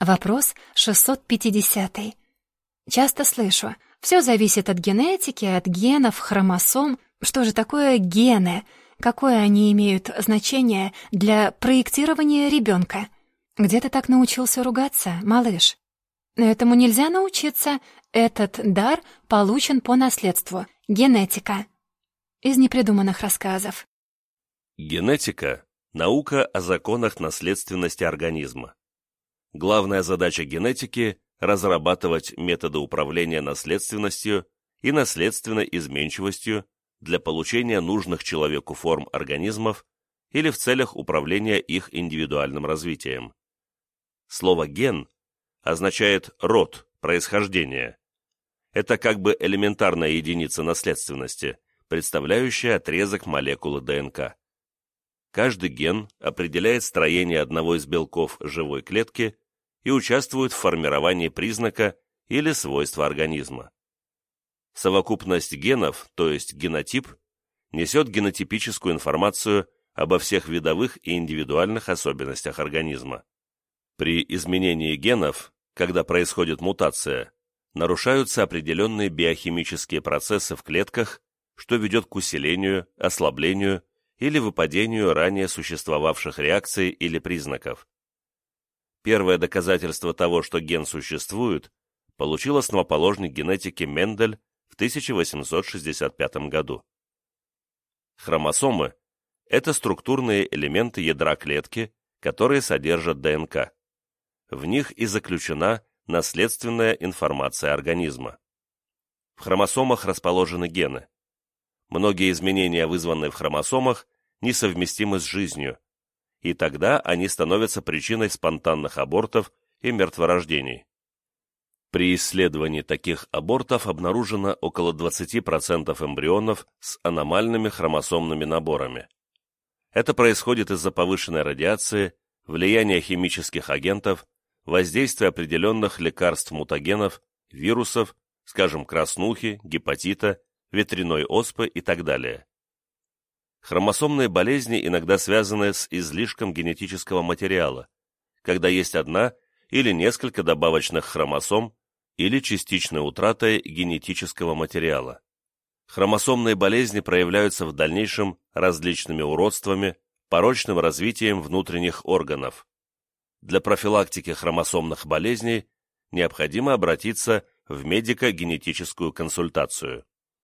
Вопрос 650. Часто слышу, все зависит от генетики, от генов, хромосом. Что же такое гены? Какое они имеют значение для проектирования ребенка? Где ты так научился ругаться, малыш? Этому нельзя научиться. Этот дар получен по наследству. Генетика. Из непридуманных рассказов. Генетика – наука о законах наследственности организма. Главная задача генетики – разрабатывать методы управления наследственностью и наследственной изменчивостью для получения нужных человеку форм организмов или в целях управления их индивидуальным развитием. Слово «ген» означает «род», «происхождение». Это как бы элементарная единица наследственности, представляющая отрезок молекулы ДНК. Каждый ген определяет строение одного из белков живой клетки и участвует в формировании признака или свойства организма. Совокупность генов, то есть генотип, несет генотипическую информацию обо всех видовых и индивидуальных особенностях организма. При изменении генов, когда происходит мутация, нарушаются определенные биохимические процессы в клетках, что ведет к усилению, ослаблению или выпадению ранее существовавших реакций или признаков. Первое доказательство того, что ген существует, получил основоположник генетики Мендель в 1865 году. Хромосомы – это структурные элементы ядра клетки, которые содержат ДНК. В них и заключена наследственная информация организма. В хромосомах расположены гены. Многие изменения, вызванные в хромосомах, несовместимы с жизнью, и тогда они становятся причиной спонтанных абортов и мертворождений. При исследовании таких абортов обнаружено около 20% эмбрионов с аномальными хромосомными наборами. Это происходит из-за повышенной радиации, влияния химических агентов, воздействия определенных лекарств-мутагенов, вирусов, скажем, краснухи, гепатита, ветряной оспы и так далее. Хромосомные болезни иногда связаны с излишком генетического материала, когда есть одна или несколько добавочных хромосом или частичной утратой генетического материала. Хромосомные болезни проявляются в дальнейшем различными уродствами, порочным развитием внутренних органов. Для профилактики хромосомных болезней необходимо обратиться в медико-генетическую консультацию.